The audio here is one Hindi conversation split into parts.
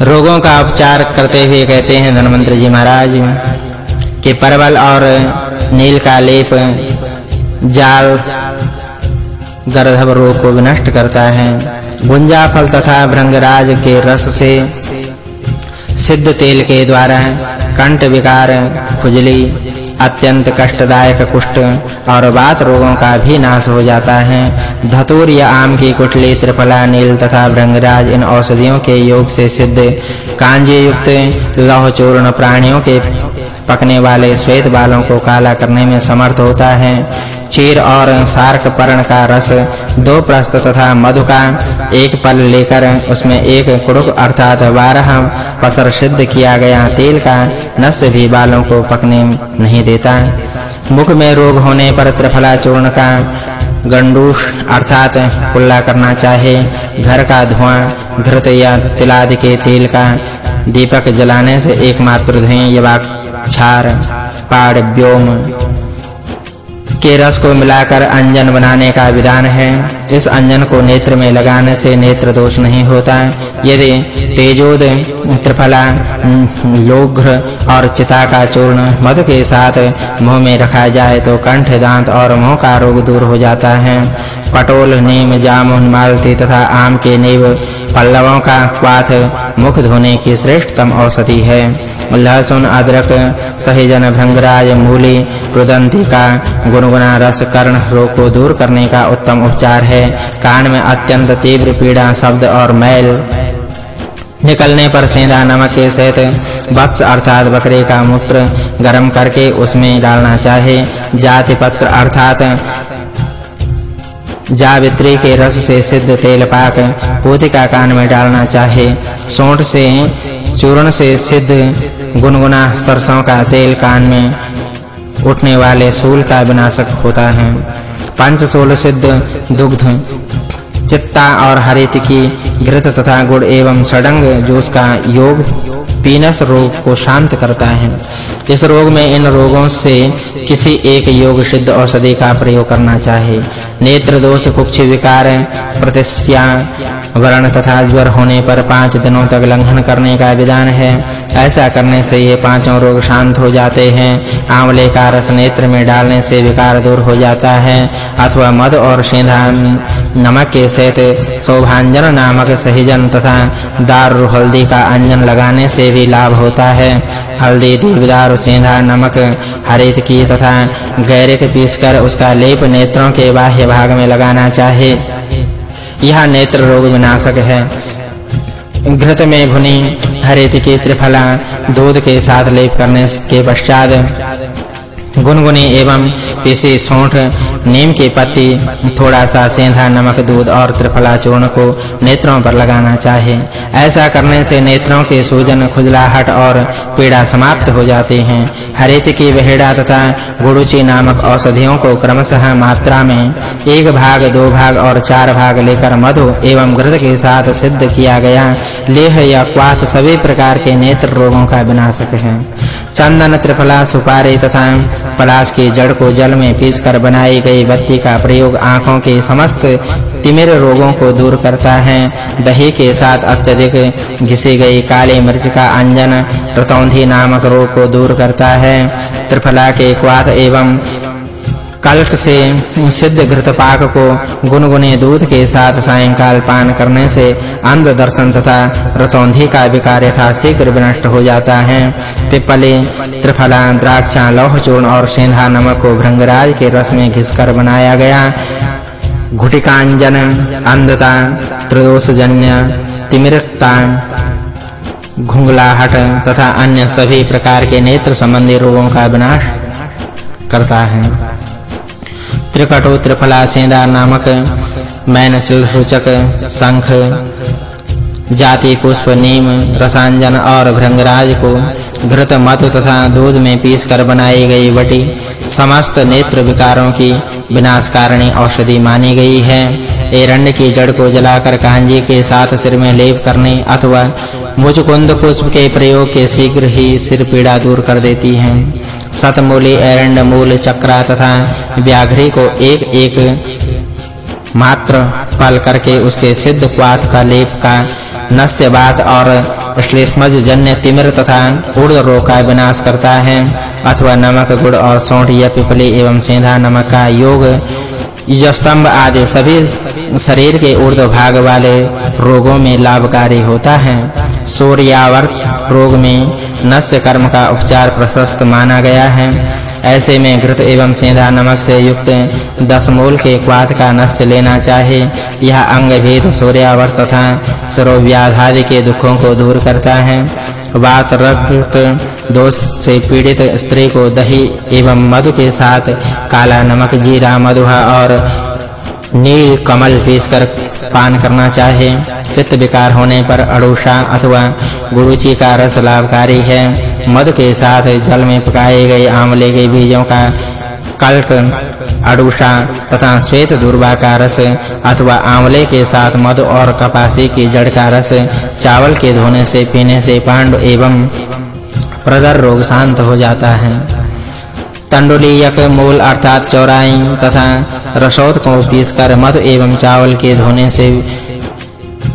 रोगों का उपचार करते हुए कहते हैं धनवंतरी जी महाराज, कि परवल और नील का लेप जाल गर्दभ रोग को विनष्ट करता है। गुंजा फल तथा भृंगराज के रस से सिद्ध तेल के द्वारा कंठ विकार, खुजली अत्यंत कष्टदायक कुष्ठ और वात रोगों का भी नाश हो जाता है। धतूर या आम की कुटली त्रिफला, नील तथा भृंगराज इन औषधियों के योग से सिद्ध। कांजे युक्त लौह चूर्ण प्राणियों के पकने वाले श्वेत बालों को काला करने में समर्थ होता है। चीर और सार्क पर्ण का रस दो प्रस्त तथा मधु का एक पल लेकर उसमें एक कुड़ुक अर्थात बारह पसर सिद्ध किया गया। तेल का नस भी बालों को पकने नहीं देता। मुख में रोग होने पर त्रिफला चूर्ण का गंडूष अर्थात कुल्ला करना चाहे। घर का धुआँ, घृत या तिलादि के तेल का दीपक जलाने से एकमात्र धुएँ या छार पाड़, व्योम के रस को मिलाकर अंजन बनाने का विधान है। इस अंजन को नेत्र में लगाने से नेत्र दोष नहीं होता। यदि तेजोद त्रिफला लोघ्र और चिता का चूर्ण मधु के साथ मुँह में रखा जाए तो कंठ, दांत और मुँह का रोग दूर हो जाता है। पटोल, नीम, जामुन, मालती तथा आम के नीव पल्लवों का क्वाथ मुख धोने की श्रेष्ठतम औषधि है। लहसुन, अदरक, सहिजन, भृंगराज, मूली, रुदंती का गुनगुना रस कर्ण रोग को दूर करने का उत्तम उपचार है। कान में अत्यंत तीव्र पीड़ा, शब्द और मैल। निकलने पर सेंधा, नमक के सहित वत्स अर्थात बकरे का मूत्र गर्म करके उसमें डालना चाहे। जाति पत्र अर्थात जावित्री के रस से सिद्ध तेल पाक पोथी का कान में डालना चाहे। सोंठ से, चूर्ण से सिद्ध गुनगुना सरसों का तेल कान में उठने वाले सूल का विनाशक होता है। पंच सोल सिद्ध, दुग्ध, चित्ता और हरित की घृत तथा गुड़ एवं सडंग, जूस का योग पीनस रोग को शांत करता है। इस रोग में इन रोगों से किसी एक योग सिद्ध औषधि का प्रयोग करना चाहिए नेत्र दोष, कुक्ष विकार, प्रतिस्या, वर्ण तथा ज्वर होने पर पाँच दिनों तक लंघन करने का विधान है। ऐसा करने से ये पाँचों रोग शांत हो जाते हैं। आंवले का रस नेत्र में डालने से विकार दूर हो जाता है। अथवा मध और सेंधा, नमक के सहित शोभांजन नामक सहिजन तथा दार हल्दी का अंजन लगाने से भी लाभ होता है। हल्दी देवदार सेंधा नमक, हरित की तथा गैरिक पीसकर उसका लेप नेत्रों के बाह्य भाग में लगाना चाहिए यह नेत्र रोग विनाशक है। घृत में भुनी, हरित की त्रिफला दूध के साथ लेप करने के पश्चात गुनगुनी एवं पीसी सौंठ, नीम की पत्ती थोड़ा सा सेंधा, नमक, दूध और त्रिफला चूर्ण को नेत्रों पर लगाना चाहिए ऐसा करने से नेत्रों के सूजन, खुजलाहट और पीड़ा समाप्त हो जाती हैं। हरित की बहेड़ा तथा गुड़ुचि नामक औषधियों को क्रमशः मात्रा में एक भाग, दो भाग और चार भाग लेकर मधु एवं घृत के साथ सिद्ध किया गया। लेह या क्वाथ सभी प्रकार के नेत्र रोगों का विनाशक है। चंदन, त्रिफला, सुपारी तथा पलाश के जड़ को जल में पीसकर बनाई गई बत्ती का प्रयोग आँखों के समस्त तिमिर रोगों को दूर करता है। दही के साथ अत्यधिक घिसी गई काली मिर्च का अंजन रतौंधी नामक रोग को दूर करता है। त्रिफला के क्वाथ एवं कल्क से सिद्ध घृतपाक को गुनगुने दूध के साथ सायंकाल पान करने से अंध दर्शन तथा रतौंधी का विकार यथा शीघ्र विनष्ट हो जाता है। पिपली त्रिफला, द्राक्षा, लौह चूर्ण और सेंधा नमक को भृंगराज के रस में घिसकर बनाया गया। घुटिकांजन, अंधता, त्रिदोषजन्य, तिमिरता घुंगलाहट तथा अन्य सभी प्रकार के नेत्र संबंधी रोगों का विनाश करता है। त्रिकटो त्रिफला सेंदा नामक मैनसिल सूचक शंख जाति पुष्प नीम रसांजन और भृंगराज को घृत मत तथा दूध में पीसकर बनाई गई वटी, समस्त नेत्र विकारों की विनाशकारिणी औषधि मानी गई है। एरंड की जड़ को जलाकर कांजी के साथ सिर में लेप करने अथवा मुचकुंद पुष्प के प्रयोग के शीघ्र ही सिर पीड़ा दूर कर देती है। सतमूली, एरंड, मूल, चक्रा तथा व्याघ्री को एक-एक मात्र पल करके उसके सिद्ध क्वाथ का लेप का नस्य बात और श्लेष्मज जन्य तिमिर तथा उर्द रोग का विनाश करता है। अथवा नमक, गुड़ और सौंठ या पिपली एवं सेंधा, नमक का योग, यस्तंभ आदि सभी शरीर के ऊर्ध्व भाग वाले रोगों में लाभकारी होता है। सूर्यावर्त रोग में नस्य कर्म का उपचार प्रशस्त माना गया है। ऐसे में घृत एवं सेंधा नमक से युक्त दस मूल के क्वाथ का नस्य लेना चाहिए यह अंग भेद सूर्यावर्त तथा सरोव्याधादि के दुखों को दूर करता है। वात रक्त दोष से पीड़ित स्त्री को दही एवं मधु के साथ काला नमक, जीरा, मधुहा और नील कमल पीसकर पान करना चाहिए पित्त विकार होने पर अड़ूषा अथवा गुरुचि का रस लाभकारी है। मधु के साथ जल में पकाए गए आंवले के बीजों का कल्क अड़ूषा तथा श्वेत दुर्वा का रस अथवा आंवले के साथ मधु और कपासी की जड़ का रस चावल के धोने से, पीने से पांड एवं प्रदर रोग शांत हो जाता है। तंडुलीयक मूल अर्थात चौराई तथा रसौत को पीसकर मधु एवं चावल के धोने से,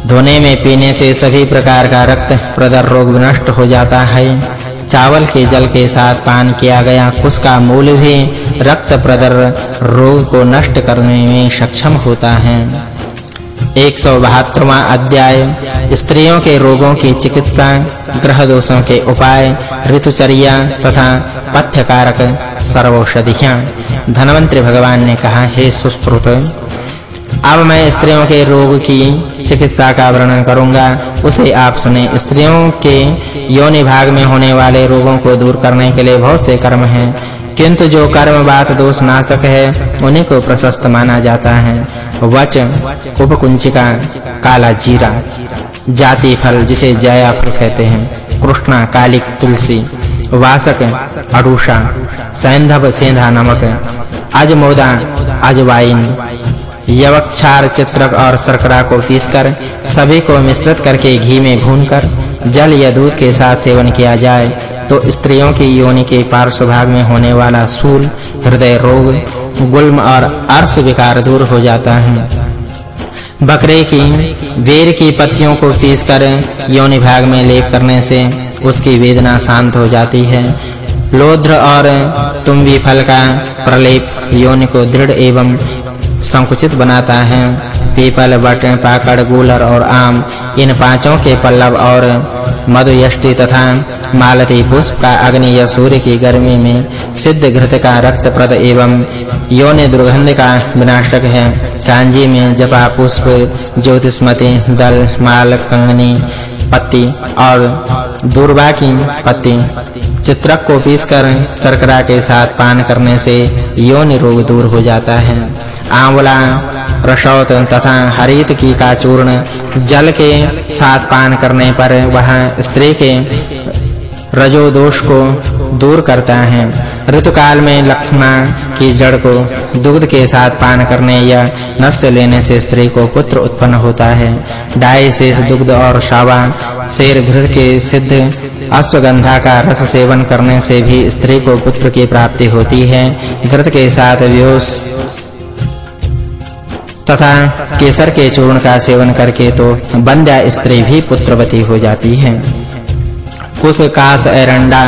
धोने में पीने से सभी प्रकार का रक्त प्रदर रोग नष्ट हो जाता है। चावल के जल के साथ पान किया गया कुश का मूल भी रक्त प्रदर रोग को नष्ट करने में सक्षम होता है। 172वां अध्याय, स्त्रियों के रोगों की चिकित्सा ग्रह दोषों के उपाय, ऋतुचर्या तथा पथ्यकारक सर्वौषधियाँ। धनवंतरी भगवान ने कहा, हे सुस्पृत अब मैं स्त्रियों के रोग की चिकित्सा का वर्णन करूँगा। उसे आप सुने। स्त्रियों के योनि भाग में होने वाले रोगों को दूर करने के लिए बहुत से कर्म हैं। किंतु जो कर्म बात दोष नाशक है, उन्हीं को प्रशस्त माना जाता है। वच उपकुंचिका काला जीरा, जाति फल जिसे जया फल कहते हैं। कृष्णा कालिक तुलसी, वासक अडूषा सैंधव सेंधा नमक, अजमोदा अजवाइन, यवक्षार चित्रक और शर्करा को पीसकर सभी को मिश्रित करके घी में भूनकर जल या दूध के साथ सेवन किया जाए। तो स्त्रियों की योनि के पार्श्व भाग में होने वाला सूल, हृदय रोग, गुल्म और अर्श विकार दूर हो जाता है। बकरे की बेर की पत्तियों को पीसकर योनि भाग में लेप करने से उसकी वेदना शांत हो जाती है। लोध्र और तुम्बी फल का प्रलेप योनि को दृढ़ एवं संकुचित बनाता है। पीपल, बट, पाकड़, गूलर और आम, इन पाँचों के पल्लव और मधुयष्टि तथा मालती पुष्प का अग्नि या सूर्य की गर्मी में सिद्ध घृत का रक्त प्रद एवं योनि दुर्गंध का विनाशक है। कांजी में जपा पुष्प, ज्योतिष्मति, दल माल कंगनी, पत्ती और दुर्वा की पत्ती। चित्रक को पीसकर शर्करा के साथ पान करने से योनि रोग दूर हो जाता है। आंवला रसौत तथा हरित की का चूर्ण जल के साथ पान करने पर वह स्त्री के रजो दोष को दूर करता है। ऋतुकाल में लक्ष्मा की जड़ को दुग्ध के साथ पान करने या नस्य लेने से स्त्री को पुत्र उत्पन्न होता है। डाई से दुग्ध और शावा, शेर घृत के सिद्ध अश्वगंधा का रस सेवन करने से भी स्त्री को पुत्र की प्राप्ति होती है। घृत के साथ व्योस तथा केसर के चूर्ण का सेवन करके तो बंध्या स्त्री भी पुत्रवती हो जाती है। कुश कास एरंडा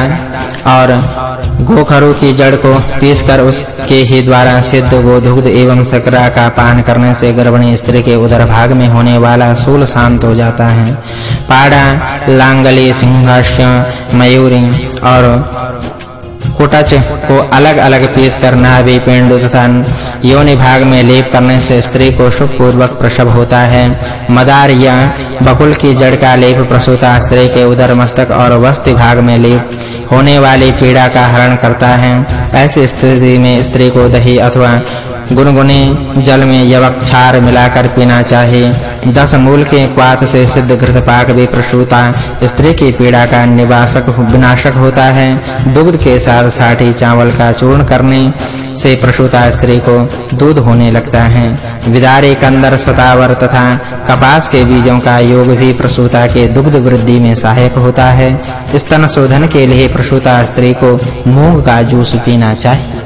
और गोखरू की जड़ को पीसकर उसके ही द्वारा सिद्ध गोधुग्ध एवं सकरा का पान करने से गर्भिणी स्त्री के उदर भाग में होने वाला सूल शांत हो जाता है। पाड़ा, लांगली सिंहास्य मयूरी और कुटच को अलग-अलग पीस कर नाभि पिंड तथा योनि भाग में लेप करने से स्त्री को सुख पूर्वक प्रसव होता है। मदार या बकुल की जड़ का लेप प्रसूता स्त्री के उदर मस्तक और वस्ति भाग में लेप होने वाली पीड़ा का हरण करता है। ऐसी स्थिति में स्त्री को दही अथवा गुनगुने जल में यवक क्षार मिलाकर पीना चाहिए दस मूल के क्वाथ से सिद्ध घृत पाक भी प्रसूता। स्त्री की पीड़ा का निवासक विनाशक होता है। दुग्ध के साथ साठी चावल का चूर्ण करने से प्रसूता स्त्री को दूध होने लगता है। विदारी कंदर सतावर तथा कपास के बीजों का योग भी प्रसूता के दुग्ध वृद्धि में सहायक होता है। स्तन शोधन के लिए प्रसूता स्त्री को मूंग का जूस पीना चाहिए।